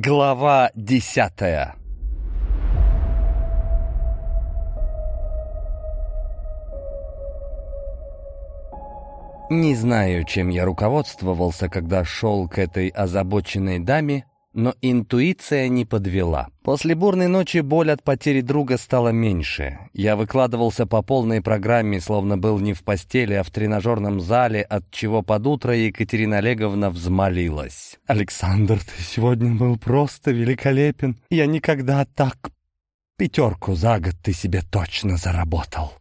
Глава десятая. Не знаю, чем я руководствовался, когда шел к этой озабоченной даме, но интуиция не подвела. После бурной ночи боль от потери друга стала меньше. Я выкладывался по полной программе, словно был не в постели, а в тренажерном зале, от чего под утро Екатерина Олеговна взмолилась. «Александр, ты сегодня был просто великолепен. Я никогда так... Пятерку за год ты себе точно заработал».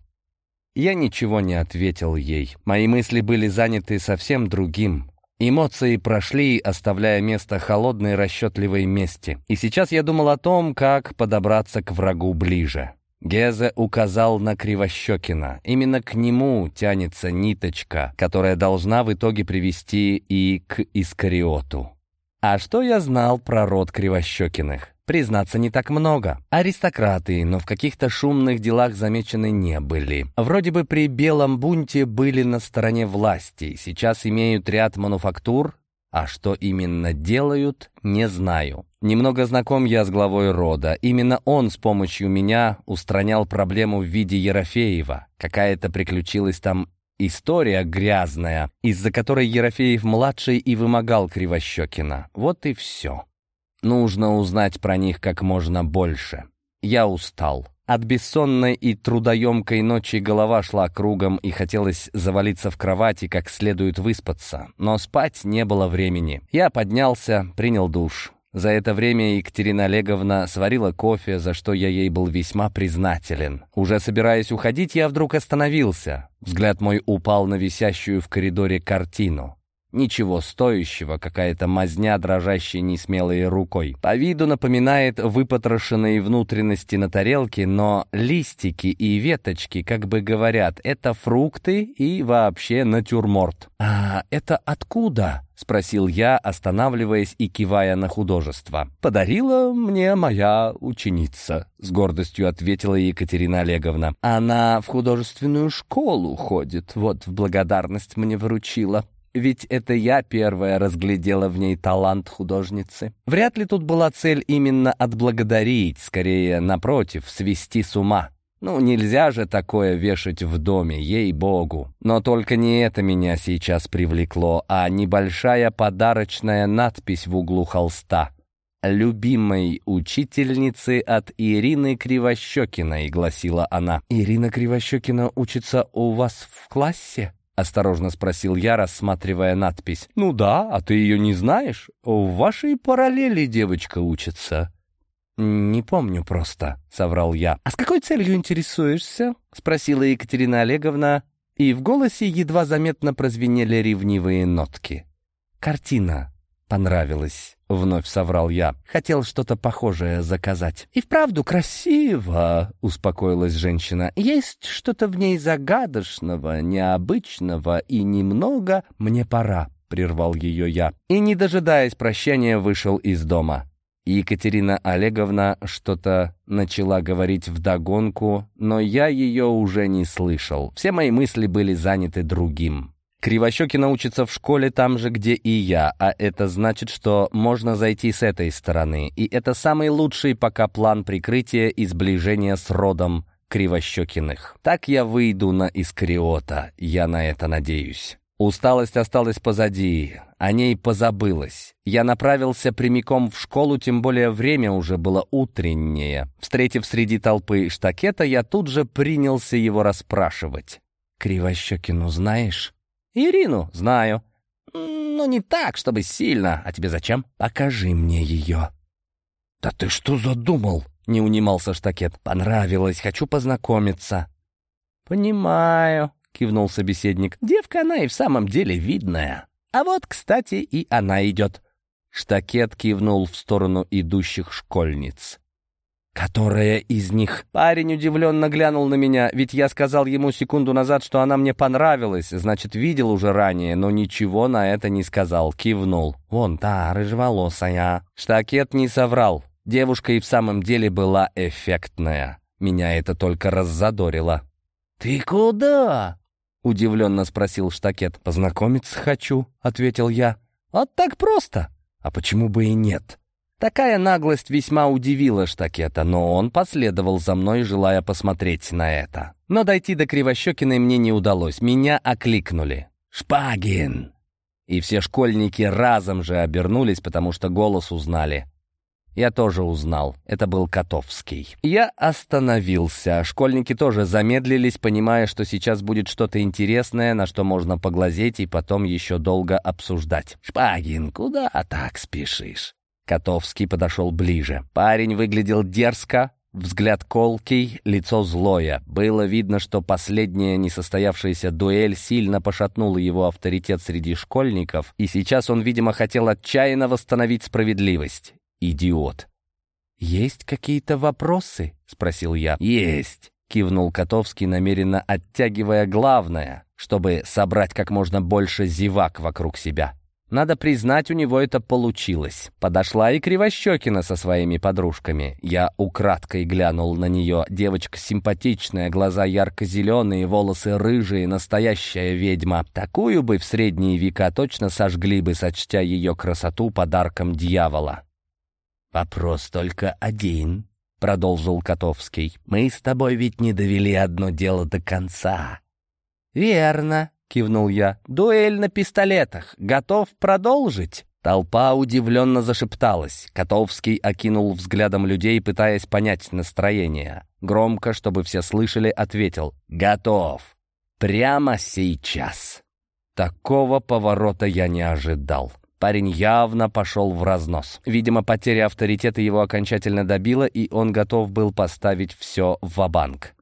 Я ничего не ответил ей. Мои мысли были заняты совсем другим. Эмоции прошли, оставляя место холодной расчетливой мести. И сейчас я думал о том, как подобраться к врагу ближе. Гезе указал на Кривощекина. Именно к нему тянется ниточка, которая должна в итоге привести и к Искариоту. А что я знал про род Кривощекиных? Признаться, не так много. Аристократы, но в каких-то шумных делах замечены не были. Вроде бы при Белом бунте были на стороне власти, сейчас имеют ряд мануфактур, а что именно делают, не знаю. Немного знаком я с главой рода. Именно он с помощью меня устранял проблему в виде Ерофеева. Какая-то приключилась там история грязная, из-за которой Ерофеев-младший и вымогал Кривощекина. Вот и все. Нужно узнать про них как можно больше. Я устал. От бессонной и трудоемкой ночи голова шла кругом и хотелось завалиться в кровати, как следует выспаться. Но спать не было времени. Я поднялся, принял душ. За это время Екатерина Олеговна сварила кофе, за что я ей был весьма признателен. Уже собираясь уходить, я вдруг остановился. Взгляд мой упал на висящую в коридоре картину. Ничего стоящего, какая-то мазня, дрожащая несмелой рукой. По виду напоминает выпотрошенные внутренности на тарелке, но листики и веточки, как бы говорят, это фрукты и вообще натюрморт. «А это откуда?» — спросил я, останавливаясь и кивая на художество. «Подарила мне моя ученица», — с гордостью ответила Екатерина Олеговна. «Она в художественную школу ходит, вот в благодарность мне вручила». Ведь это я первая разглядела в ней талант художницы. Вряд ли тут была цель именно отблагодарить, скорее, напротив, свести с ума. Ну, нельзя же такое вешать в доме, ей-богу. Но только не это меня сейчас привлекло, а небольшая подарочная надпись в углу холста. «Любимой учительницы от Ирины Кривощекиной», — гласила она. «Ирина Кривощекина учится у вас в классе?» — осторожно спросил я, рассматривая надпись. «Ну да, а ты ее не знаешь? В вашей параллели девочка учится». «Не помню просто», — соврал я. «А с какой целью интересуешься?» — спросила Екатерина Олеговна, и в голосе едва заметно прозвенели ревнивые нотки. «Картина понравилась», — вновь соврал я. «Хотел что-то похожее заказать». «И вправду красиво», — успокоилась женщина. «Есть что-то в ней загадочного, необычного и немного «мне пора», — прервал ее я. И, не дожидаясь прощания, вышел из дома. Екатерина Олеговна что-то начала говорить вдогонку, но я ее уже не слышал. Все мои мысли были заняты другим. Кривощеки научится в школе там же, где и я, а это значит, что можно зайти с этой стороны, и это самый лучший пока план прикрытия и сближения с родом Кривощекиных. Так я выйду на Искариота, я на это надеюсь. Усталость осталась позади, о ней позабылось. Я направился прямиком в школу, тем более время уже было утреннее. Встретив среди толпы штакета, я тут же принялся его расспрашивать. «Кривощекину знаешь?» «Ирину знаю. Но не так, чтобы сильно. А тебе зачем? Покажи мне ее». «Да ты что задумал?» — не унимался штакет. «Понравилось, хочу познакомиться». «Понимаю», — кивнул собеседник. «Девка она и в самом деле видная. А вот, кстати, и она идет». Штакет кивнул в сторону идущих школьниц. «Которая из них?» Парень удивленно глянул на меня, ведь я сказал ему секунду назад, что она мне понравилась, значит, видел уже ранее, но ничего на это не сказал, кивнул. «Вон та, рыжеволосая». Штакет не соврал. Девушка и в самом деле была эффектная. Меня это только раззадорило. «Ты куда?» — удивленно спросил Штакет. «Познакомиться хочу», — ответил я. «Вот так просто». «А почему бы и нет?» Такая наглость весьма удивила Штакета, но он последовал за мной, желая посмотреть на это. Но дойти до Кривощекиной мне не удалось. Меня окликнули. «Шпагин!» И все школьники разом же обернулись, потому что голос узнали. Я тоже узнал. Это был Котовский. Я остановился. Школьники тоже замедлились, понимая, что сейчас будет что-то интересное, на что можно поглазеть и потом еще долго обсуждать. «Шпагин, куда так спешишь?» Котовский подошел ближе. Парень выглядел дерзко, взгляд колкий, лицо злое. Было видно, что последняя несостоявшаяся дуэль сильно пошатнула его авторитет среди школьников, и сейчас он, видимо, хотел отчаянно восстановить справедливость. Идиот. «Есть какие-то вопросы?» — спросил я. «Есть», — кивнул Котовский, намеренно оттягивая главное, чтобы собрать как можно больше зевак вокруг себя. Надо признать, у него это получилось. Подошла и Кривощекина со своими подружками. Я украдкой глянул на нее. Девочка симпатичная, глаза ярко-зеленые, волосы рыжие, настоящая ведьма. Такую бы в средние века точно сожгли бы, сочтя ее красоту подарком дьявола. «Вопрос только один», — продолжил Котовский. «Мы с тобой ведь не довели одно дело до конца». «Верно», — кивнул я. «Дуэль на пистолетах. Готов продолжить?» Толпа удивленно зашепталась. Котовский окинул взглядом людей, пытаясь понять настроение. Громко, чтобы все слышали, ответил «Готов! Прямо сейчас!» Такого поворота я не ожидал. Парень явно пошел в разнос. Видимо, потеря авторитета его окончательно добила, и он готов был поставить все в банк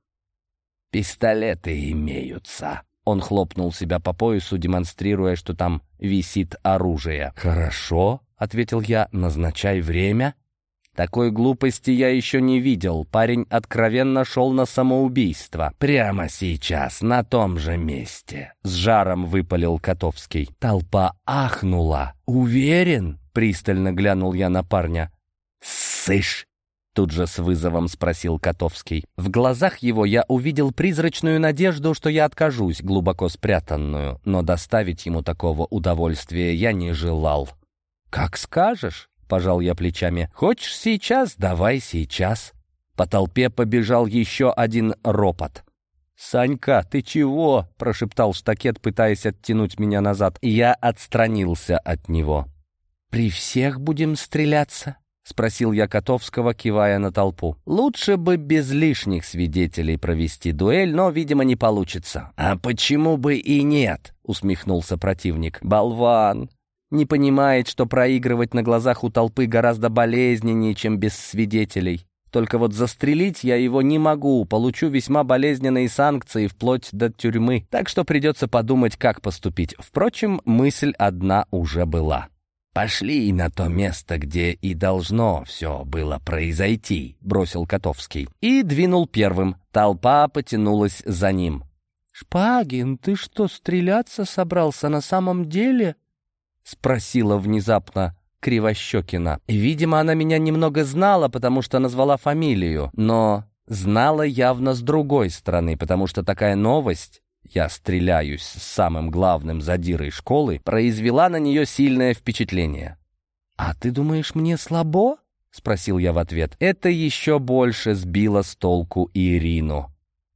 «Пистолеты имеются», он хлопнул себя по поясу, демонстрируя, что там висит оружие. «Хорошо», — ответил я, — «назначай время». Такой глупости я еще не видел. Парень откровенно шел на самоубийство. «Прямо сейчас, на том же месте», — с жаром выпалил Котовский. Толпа ахнула. «Уверен?» — пристально глянул я на парня. «Сышь!» Тут же с вызовом спросил Котовский. В глазах его я увидел призрачную надежду, что я откажусь, глубоко спрятанную, но доставить ему такого удовольствия я не желал. «Как скажешь», — пожал я плечами. «Хочешь сейчас? Давай сейчас». По толпе побежал еще один ропот. «Санька, ты чего?» — прошептал штакет, пытаясь оттянуть меня назад. Я отстранился от него. «При всех будем стреляться?» — спросил я Котовского, кивая на толпу. «Лучше бы без лишних свидетелей провести дуэль, но, видимо, не получится». «А почему бы и нет?» — усмехнулся противник. «Болван! Не понимает, что проигрывать на глазах у толпы гораздо болезненнее, чем без свидетелей. Только вот застрелить я его не могу, получу весьма болезненные санкции вплоть до тюрьмы, так что придется подумать, как поступить. Впрочем, мысль одна уже была». «Пошли на то место, где и должно все было произойти», — бросил Котовский. И двинул первым. Толпа потянулась за ним. «Шпагин, ты что, стреляться собрался на самом деле?» — спросила внезапно Кривощекина. Видимо, она меня немного знала, потому что назвала фамилию, но знала явно с другой стороны, потому что такая новость я стреляюсь с самым главным задирой школы, произвела на нее сильное впечатление. «А ты думаешь, мне слабо?» — спросил я в ответ. Это еще больше сбило с толку Ирину.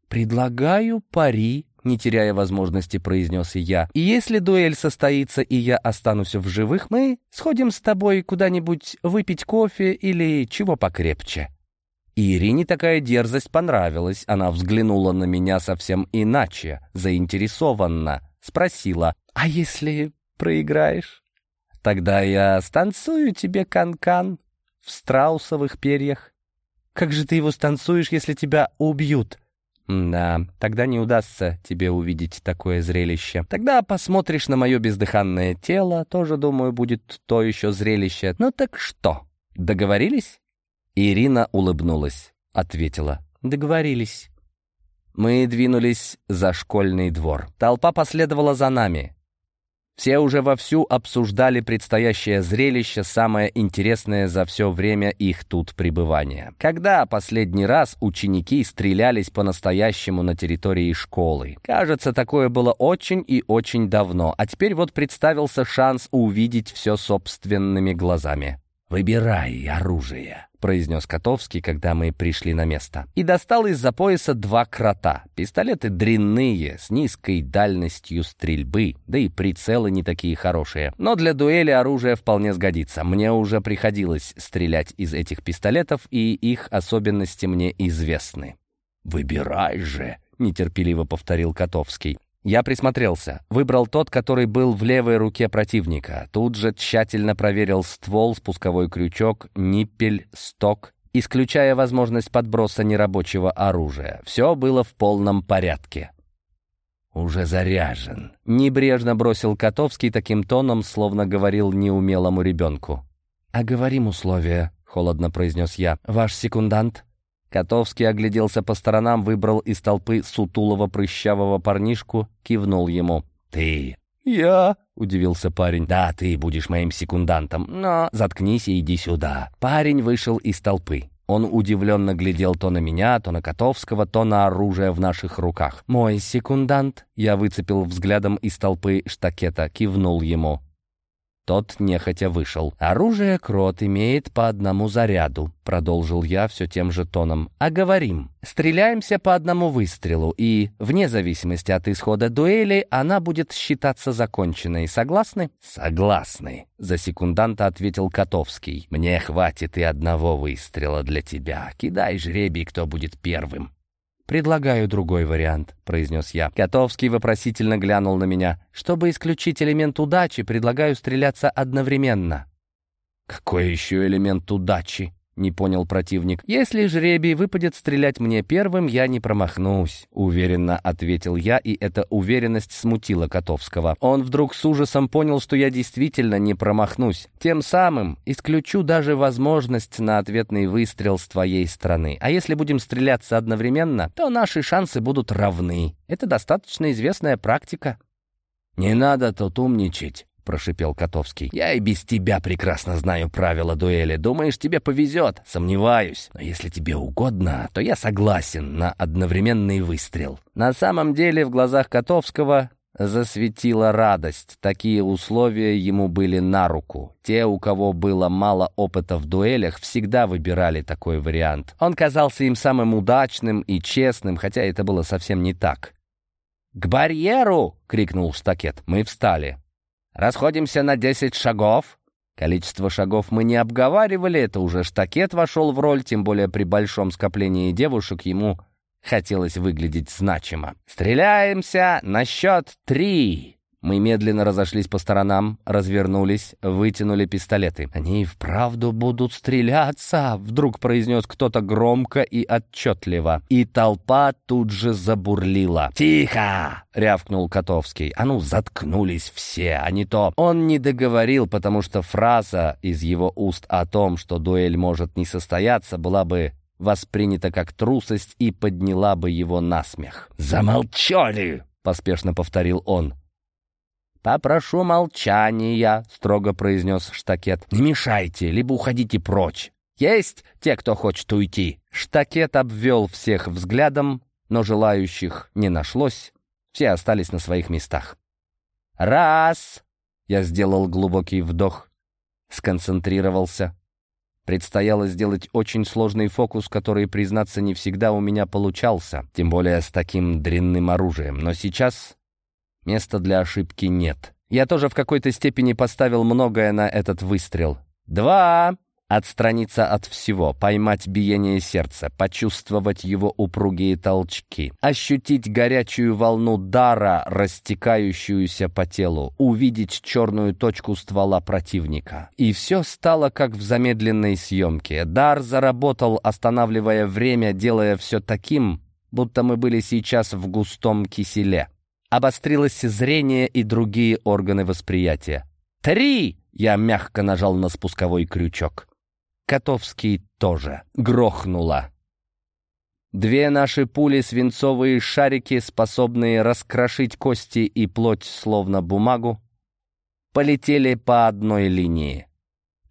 «Предлагаю пари», — не теряя возможности, произнес я. «И если дуэль состоится, и я останусь в живых, мы сходим с тобой куда-нибудь выпить кофе или чего покрепче». И Ирине такая дерзость понравилась. Она взглянула на меня совсем иначе, заинтересованно. Спросила, «А если проиграешь?» «Тогда я станцую тебе канкан -кан в страусовых перьях». «Как же ты его станцуешь, если тебя убьют?» «Да, тогда не удастся тебе увидеть такое зрелище. Тогда посмотришь на мое бездыханное тело, тоже, думаю, будет то еще зрелище. Ну так что, договорились?» Ирина улыбнулась, ответила. «Договорились». Мы двинулись за школьный двор. Толпа последовала за нами. Все уже вовсю обсуждали предстоящее зрелище, самое интересное за все время их тут пребывания. Когда последний раз ученики стрелялись по-настоящему на территории школы? Кажется, такое было очень и очень давно, а теперь вот представился шанс увидеть все собственными глазами. «Выбирай оружие», — произнес Котовский, когда мы пришли на место. И достал из-за пояса два крота. Пистолеты дрянные, с низкой дальностью стрельбы, да и прицелы не такие хорошие. Но для дуэли оружие вполне сгодится. Мне уже приходилось стрелять из этих пистолетов, и их особенности мне известны. «Выбирай же», — нетерпеливо повторил Котовский. Я присмотрелся. Выбрал тот, который был в левой руке противника. Тут же тщательно проверил ствол, спусковой крючок, ниппель, сток, исключая возможность подброса нерабочего оружия. Все было в полном порядке. «Уже заряжен», — небрежно бросил Котовский таким тоном, словно говорил неумелому ребенку. «А говорим условия», — холодно произнес я. «Ваш секундант?» Котовский огляделся по сторонам, выбрал из толпы сутулого прыщавого парнишку, кивнул ему. «Ты?» «Я?» — удивился парень. «Да, ты будешь моим секундантом, но заткнись и иди сюда». Парень вышел из толпы. Он удивленно глядел то на меня, то на Котовского, то на оружие в наших руках. «Мой секундант?» Я выцепил взглядом из толпы штакета, кивнул ему. Тот нехотя вышел. «Оружие крот имеет по одному заряду», — продолжил я все тем же тоном. «А говорим, стреляемся по одному выстрелу, и, вне зависимости от исхода дуэли, она будет считаться законченной. Согласны?» «Согласны», — за секунданта ответил Котовский. «Мне хватит и одного выстрела для тебя. Кидай жребий, кто будет первым». «Предлагаю другой вариант», — произнес я. Котовский вопросительно глянул на меня. «Чтобы исключить элемент удачи, предлагаю стреляться одновременно». «Какой еще элемент удачи?» Не понял противник. «Если жребий выпадет стрелять мне первым, я не промахнусь», — уверенно ответил я, и эта уверенность смутила Котовского. Он вдруг с ужасом понял, что я действительно не промахнусь. Тем самым исключу даже возможность на ответный выстрел с твоей стороны. А если будем стреляться одновременно, то наши шансы будут равны. Это достаточно известная практика. «Не надо тут умничать», прошипел Котовский. «Я и без тебя прекрасно знаю правила дуэли. Думаешь, тебе повезет? Сомневаюсь. Но если тебе угодно, то я согласен на одновременный выстрел». На самом деле в глазах Котовского засветила радость. Такие условия ему были на руку. Те, у кого было мало опыта в дуэлях, всегда выбирали такой вариант. Он казался им самым удачным и честным, хотя это было совсем не так. «К барьеру!» — крикнул штакет. Мы встали. Расходимся на 10 шагов. Количество шагов мы не обговаривали, это уже штакет вошел в роль, тем более при большом скоплении девушек ему хотелось выглядеть значимо. Стреляемся на счет три. Мы медленно разошлись по сторонам, развернулись, вытянули пистолеты. «Они и вправду будут стреляться!» — вдруг произнес кто-то громко и отчетливо. И толпа тут же забурлила. «Тихо!» — рявкнул Котовский. «А ну, заткнулись все, а не то...» Он не договорил, потому что фраза из его уст о том, что дуэль может не состояться, была бы воспринята как трусость и подняла бы его на смех. «Замолчали!» — поспешно повторил он. «Попрошу молчания», — строго произнес Штакет. «Не мешайте, либо уходите прочь. Есть те, кто хочет уйти». Штакет обвел всех взглядом, но желающих не нашлось. Все остались на своих местах. «Раз!» — я сделал глубокий вдох, сконцентрировался. Предстояло сделать очень сложный фокус, который, признаться, не всегда у меня получался, тем более с таким дрянным оружием. Но сейчас Места для ошибки нет. Я тоже в какой-то степени поставил многое на этот выстрел. Два. Отстраниться от всего, поймать биение сердца, почувствовать его упругие толчки, ощутить горячую волну дара, растекающуюся по телу, увидеть черную точку ствола противника. И все стало как в замедленной съемке. Дар заработал, останавливая время, делая все таким, будто мы были сейчас в густом киселе. Обострилось зрение и другие органы восприятия. «Три!» — я мягко нажал на спусковой крючок. Котовский тоже. Грохнуло. Две наши пули — свинцовые шарики, способные раскрошить кости и плоть, словно бумагу, полетели по одной линии.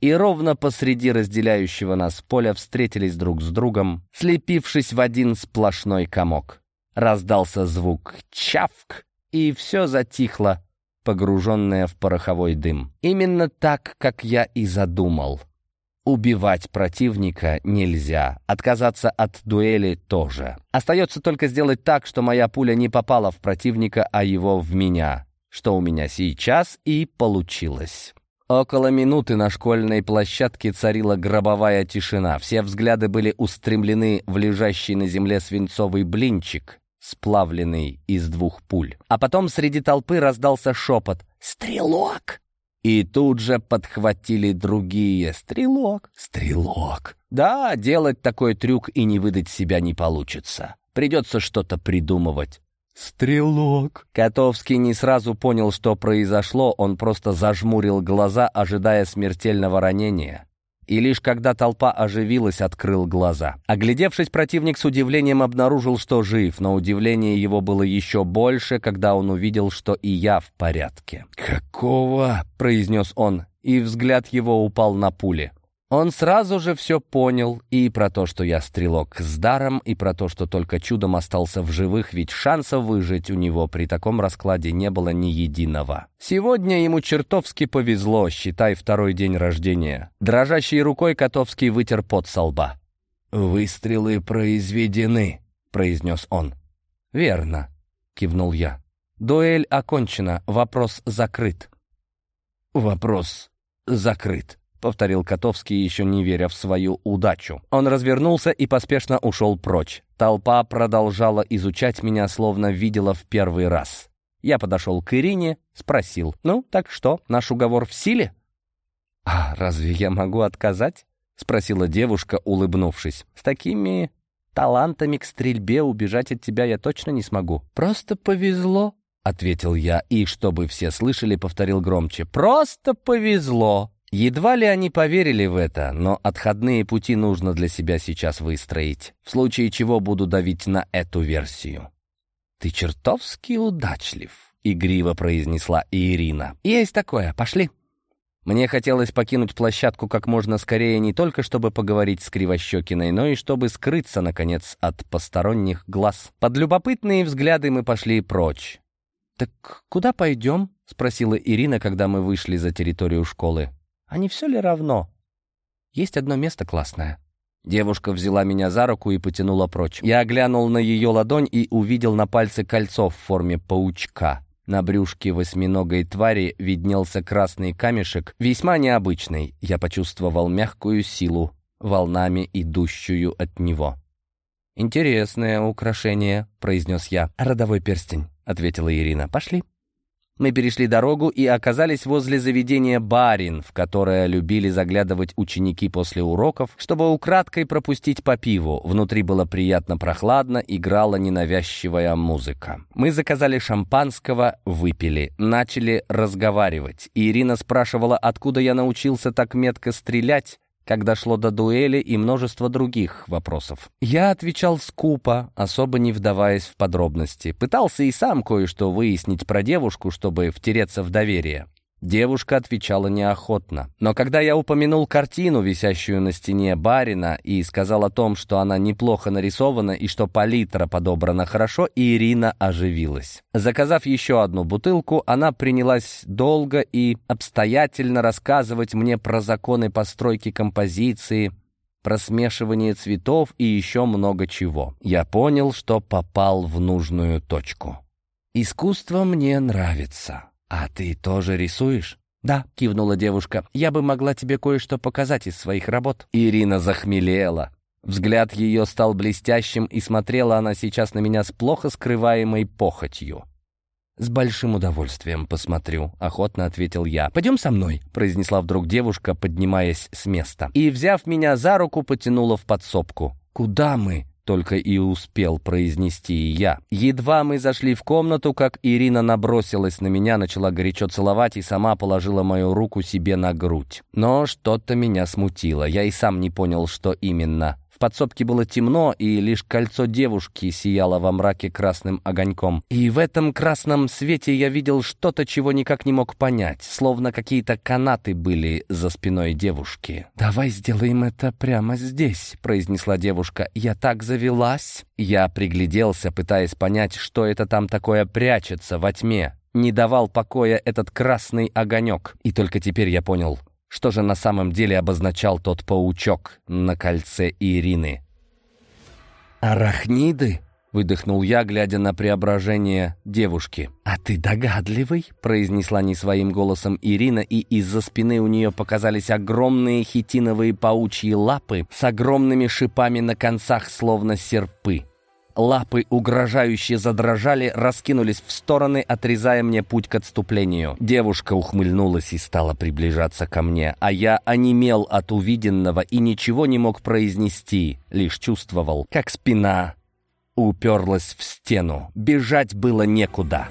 И ровно посреди разделяющего нас поля встретились друг с другом, слепившись в один сплошной комок. Раздался звук «чавк», и все затихло, погруженное в пороховой дым. Именно так, как я и задумал. Убивать противника нельзя, отказаться от дуэли тоже. Остается только сделать так, что моя пуля не попала в противника, а его в меня, что у меня сейчас и получилось. Около минуты на школьной площадке царила гробовая тишина. Все взгляды были устремлены в лежащий на земле свинцовый блинчик, сплавленный из двух пуль. А потом среди толпы раздался шепот «Стрелок!» И тут же подхватили другие. «Стрелок! Стрелок!» Да, делать такой трюк и не выдать себя не получится. Придется что-то придумывать. «Стрелок!» Котовский не сразу понял, что произошло, он просто зажмурил глаза, ожидая смертельного ранения и лишь когда толпа оживилась, открыл глаза. Оглядевшись, противник с удивлением обнаружил, что жив, но удивление его было еще больше, когда он увидел, что и я в порядке. «Какого?» — произнес он, и взгляд его упал на пули. Он сразу же все понял и про то, что я стрелок с даром, и про то, что только чудом остался в живых, ведь шанса выжить у него при таком раскладе не было ни единого. Сегодня ему чертовски повезло, считай второй день рождения. Дрожащей рукой Котовский вытер пот со лба. «Выстрелы произведены», — произнес он. «Верно», — кивнул я. «Дуэль окончена, вопрос закрыт». «Вопрос закрыт», — повторил Котовский, еще не веря в свою удачу. Он развернулся и поспешно ушел прочь. Толпа продолжала изучать меня, словно видела в первый раз. Я подошел к Ирине, спросил, «Ну, так что, наш уговор в силе?» «А разве я могу отказать?» — спросила девушка, улыбнувшись. «С такими талантами к стрельбе убежать от тебя я точно не смогу. Просто повезло», — ответил я, и, чтобы все слышали, повторил громче. «Просто повезло!» Едва ли они поверили в это, но отходные пути нужно для себя сейчас выстроить, в случае чего буду давить на эту версию. «Ты чертовски удачлив», — игриво произнесла Ирина. «Есть такое, пошли». Мне хотелось покинуть площадку как можно скорее не только чтобы поговорить с Кривощекиной, но и чтобы скрыться, наконец, от посторонних глаз. Под любопытные взгляды мы пошли прочь. «Так куда пойдем?» — спросила Ирина, когда мы вышли за территорию школы. А не все ли равно? Есть одно место классное. Девушка взяла меня за руку и потянула прочь. Я глянул на ее ладонь и увидел на пальце кольцо в форме паучка. На брюшке восьминогой твари виднелся красный камешек, весьма необычный. Я почувствовал мягкую силу, волнами идущую от него. «Интересное украшение», — произнес я. «Родовой перстень», — ответила Ирина. «Пошли». Мы перешли дорогу и оказались возле заведения «Барин», в которое любили заглядывать ученики после уроков, чтобы украдкой пропустить по пиву. Внутри было приятно прохладно, играла ненавязчивая музыка. Мы заказали шампанского, выпили, начали разговаривать. Ирина спрашивала, откуда я научился так метко стрелять, когда шло до дуэли и множество других вопросов. Я отвечал скупо, особо не вдаваясь в подробности. Пытался и сам кое-что выяснить про девушку, чтобы втереться в доверие. Девушка отвечала неохотно. Но когда я упомянул картину, висящую на стене барина, и сказал о том, что она неплохо нарисована и что палитра подобрана хорошо, Ирина оживилась. Заказав еще одну бутылку, она принялась долго и обстоятельно рассказывать мне про законы постройки композиции, про смешивание цветов и еще много чего. Я понял, что попал в нужную точку. «Искусство мне нравится». «А ты тоже рисуешь?» «Да», — кивнула девушка, — «я бы могла тебе кое-что показать из своих работ». Ирина захмелела. Взгляд ее стал блестящим, и смотрела она сейчас на меня с плохо скрываемой похотью. «С большим удовольствием посмотрю», — охотно ответил я. «Пойдем со мной», — произнесла вдруг девушка, поднимаясь с места. И, взяв меня за руку, потянула в подсобку. «Куда мы?» Только и успел произнести я. Едва мы зашли в комнату, как Ирина набросилась на меня, начала горячо целовать и сама положила мою руку себе на грудь. Но что-то меня смутило, я и сам не понял, что именно. В подсобке было темно, и лишь кольцо девушки сияло во мраке красным огоньком. И в этом красном свете я видел что-то, чего никак не мог понять, словно какие-то канаты были за спиной девушки. «Давай сделаем это прямо здесь», — произнесла девушка. «Я так завелась». Я пригляделся, пытаясь понять, что это там такое прячется во тьме. Не давал покоя этот красный огонек. И только теперь я понял, Что же на самом деле обозначал тот паучок на кольце Ирины? «Арахниды?» — выдохнул я, глядя на преображение девушки. «А ты догадливый?» — произнесла не своим голосом Ирина, и из-за спины у нее показались огромные хитиновые паучьи лапы с огромными шипами на концах, словно серпы. Лапы угрожающе задрожали, раскинулись в стороны, отрезая мне путь к отступлению. Девушка ухмыльнулась и стала приближаться ко мне, а я онемел от увиденного и ничего не мог произнести, лишь чувствовал, как спина уперлась в стену. Бежать было некуда.